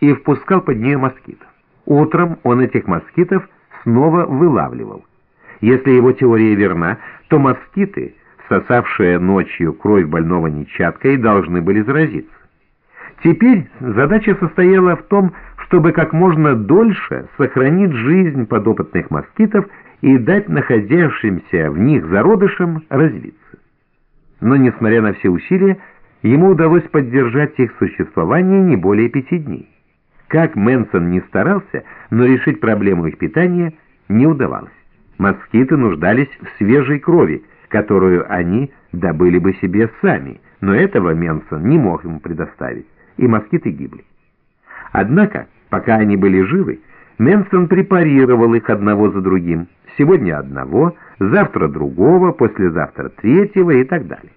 и впускал под нее москитов. Утром он этих москитов снова вылавливал. Если его теория верна, то москиты, сосавшие ночью кровь больного нечаткой, должны были заразиться. Теперь задача состояла в том, чтобы как можно дольше сохранить жизнь подопытных москитов и дать находящимся в них зародышам развиться. Но, несмотря на все усилия, ему удалось поддержать их существование не более пяти дней. Как Мэнсон не старался, но решить проблему их питания не удавалось. Москиты нуждались в свежей крови, которую они добыли бы себе сами, но этого Мэнсон не мог ему предоставить, и москиты гибли. Однако, пока они были живы, Мэнсон препарировал их одного за другим, сегодня одного, завтра другого, послезавтра третьего и так далее.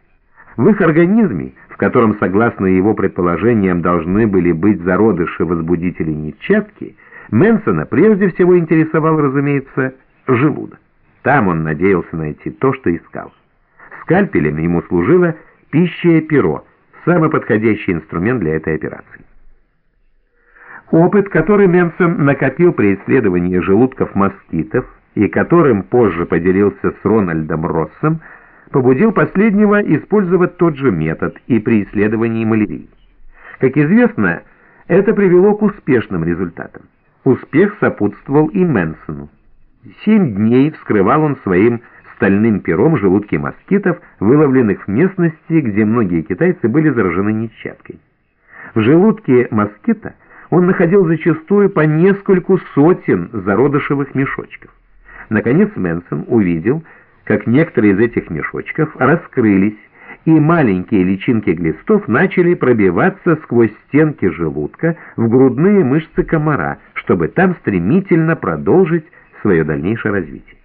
В их организме, в котором, согласно его предположениям, должны были быть зародыши возбудителей нечатки, Мэнсона прежде всего интересовал, разумеется, желудок. Там он надеялся найти то, что искал. Скальпелем ему служило пища перо, самый подходящий инструмент для этой операции. Опыт, который Менсон накопил при исследовании желудков москитов и которым позже поделился с Рональдом Россом, побудил последнего использовать тот же метод и при исследовании малярии. Как известно, это привело к успешным результатам. Успех сопутствовал и Менсону. Семь дней вскрывал он своим стальным пером желудки москитов, выловленных в местности, где многие китайцы были заражены нечаткой. В желудке москита он находил зачастую по нескольку сотен зародышевых мешочков. Наконец Мэнсон увидел, как некоторые из этих мешочков раскрылись, и маленькие личинки глистов начали пробиваться сквозь стенки желудка в грудные мышцы комара, чтобы там стремительно продолжить свое дальнейшее развитие.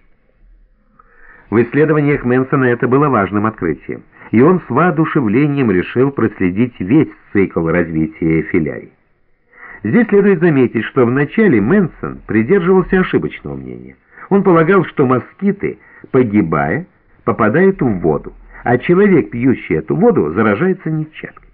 В исследованиях Мэнсона это было важным открытием, и он с воодушевлением решил проследить весь цикл развития филярий. Здесь следует заметить, что вначале Мэнсон придерживался ошибочного мнения. Он полагал, что москиты, погибая, попадают в воду, а человек, пьющий эту воду, заражается нечаткой.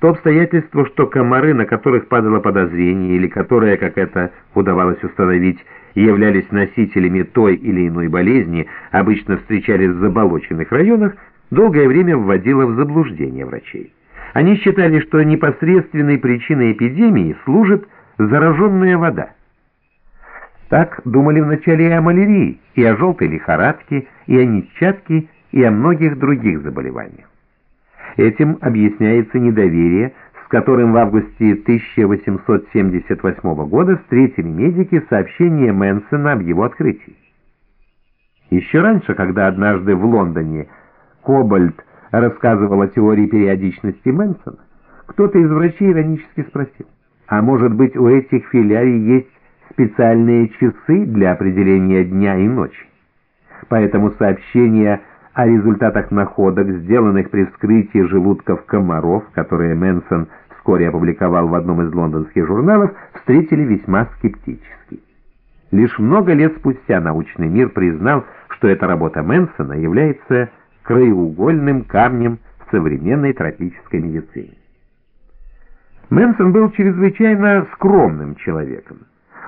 То обстоятельство, что комары, на которых падало подозрение, или которые, как это удавалось установить, являлись носителями той или иной болезни, обычно встречались в заболоченных районах, долгое время вводило в заблуждение врачей. Они считали, что непосредственной причиной эпидемии служит зараженная вода. Так думали вначале и о малярии, и о желтой лихорадке, и о нечатке, и о многих других заболеваниях. Этим объясняется недоверие, с которым в августе 1878 года встретили медики сообщение Мэнсона об его открытии. Еще раньше, когда однажды в Лондоне Кобальт рассказывал о теории периодичности Мэнсона, кто-то из врачей иронически спросил, а может быть у этих филярий есть специальные часы для определения дня и ночи? Поэтому сообщение о результатах находок, сделанных при вскрытии желудков комаров, которые Мэнсон вскоре опубликовал в одном из лондонских журналов, встретили весьма скептически. Лишь много лет спустя научный мир признал, что эта работа Мэнсона является краеугольным камнем современной тропической медицине. Мэнсон был чрезвычайно скромным человеком.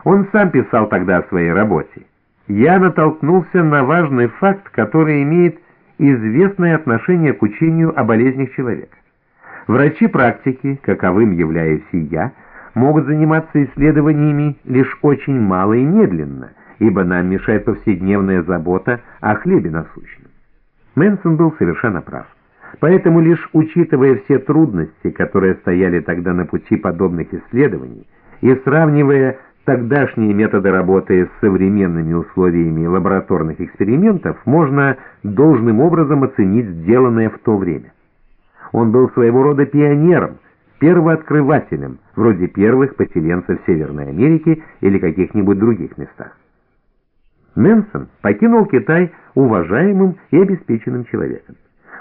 Он сам писал тогда о своей работе. «Я натолкнулся на важный факт, который имеет известное отношение к учению о болезнях человека. Врачи практики, каковым являюсь и я, могут заниматься исследованиями лишь очень мало и медленно, ибо нам мешает повседневная забота о хлебе насущном. Мэнсон был совершенно прав. Поэтому лишь учитывая все трудности, которые стояли тогда на пути подобных исследований, и сравнивая тогдашние методы работы с современными условиями лабораторных экспериментов, можно должным образом оценить сделанное в то время. Он был своего рода пионером, первооткрывателем, вроде первых поселенцев Северной Америки или каких-нибудь других местах. Мэнсон покинул Китай уважаемым и обеспеченным человеком.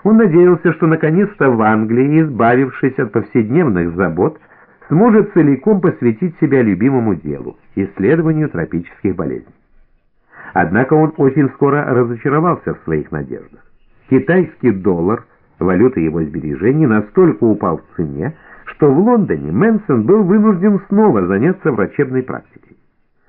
Он надеялся, что наконец-то в Англии, избавившись от повседневных забот, сможет целиком посвятить себя любимому делу – исследованию тропических болезней. Однако он очень скоро разочаровался в своих надеждах. Китайский доллар, валюта его сбережений, настолько упал в цене, что в Лондоне Мэнсон был вынужден снова заняться врачебной практикой.